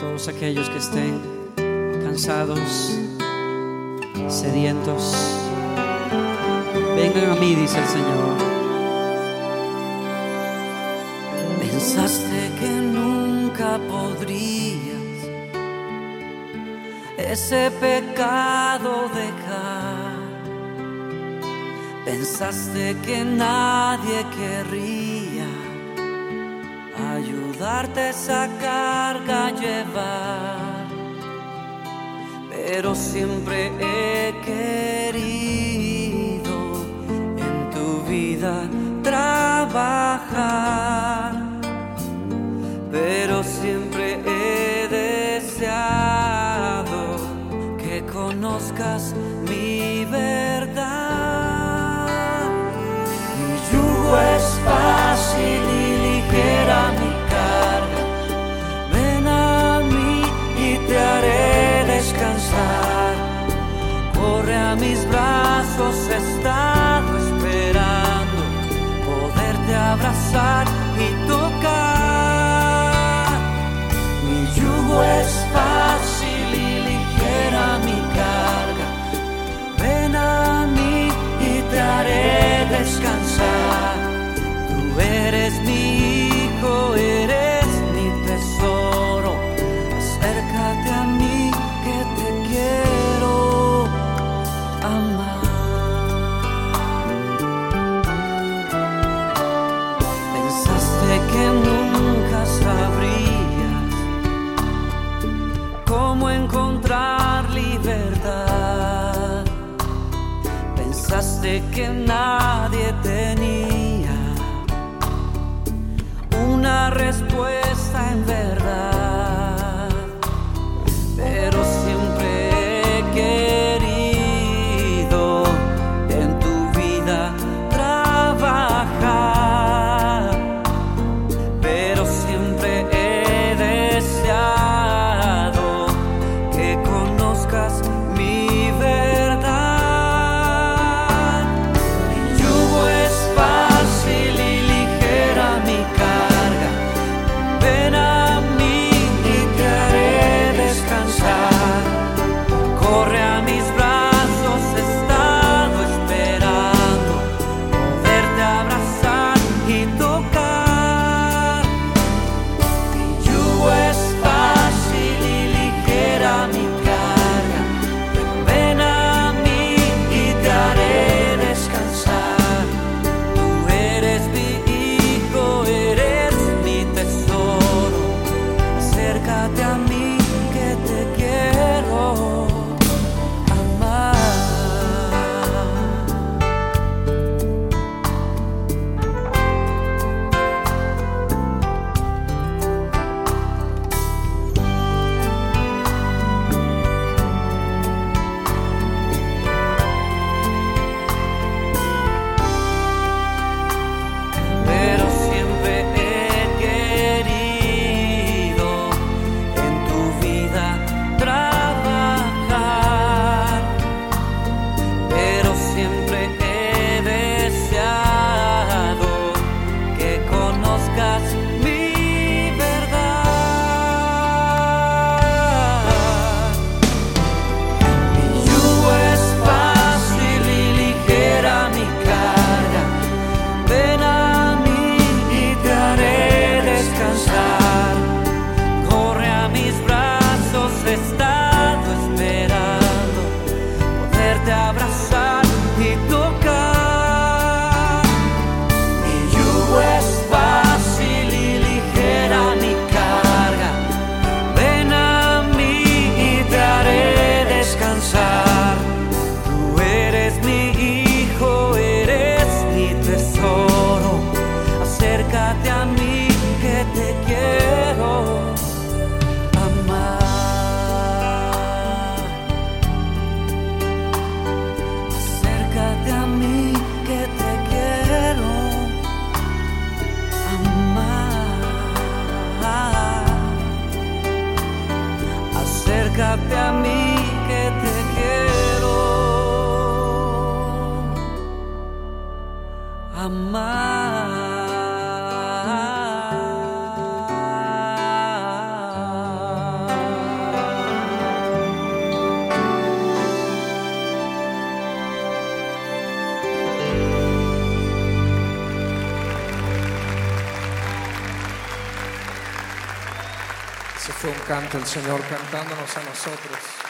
todos aquellos que estén cansados, sedientos, vengan a mí, dice el Señor. Pensaste que nunca podrías ese pecado dejar. Pensaste que nadie querría ayudarte esa carga a llevar, pero siempre he querido en tu vida trabajar, pero siempre he deseado que conozcas mi verdad. Mi yugo es fácil. mis brazos he estado esperando poderte abrazar y tocar. Mi yugo es fácil y ligera mi carga. Ven a mí y te haré descansar. pensaste que nadie tenía una respuesta en verdad. Fue un canto el Señor cantándonos a nosotros.